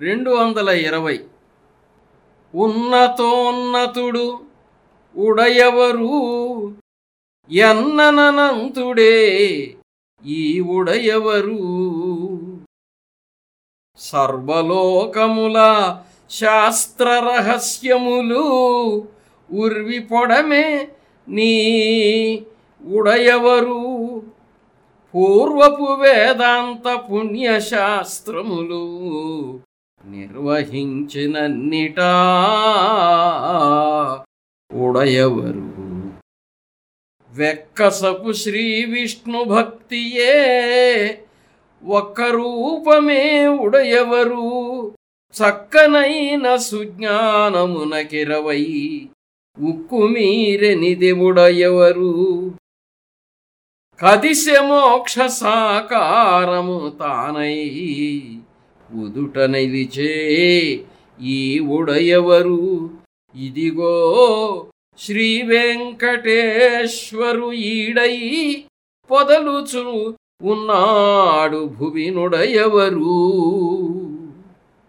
రెండు వందల ఇరవై. ఉన్నతోన్నతుడు ఉడయవరు ఎన్ననంతుడే ఈ ఉడయవరు. సర్వలోకముల శాస్త్ర రహస్యములు ఉర్వి పొడమే నీ ఉడయవరు. పూర్వపు వేదాంత పుణ్యశాస్త్రములు నిర్వహించినన్నిటా ఉడయవరు. వెక్కసపు శ్రీ విష్ణు భక్తియే ఒక్క రూపమే ఉడయవరు. చక్కనైన సుజ్ఞానమునకిరవై ఉక్కు మీరెనిది ఉడయవరు. కదిశ మోక్ష సాకారము తానై ఉదుట నిలిచే ఈ ఉడయవరు. ఇదిగో శ్రీ వెంకటేశ్వరు ఈడై పొదలుచు ఉన్నాడు భువినుడయవరు.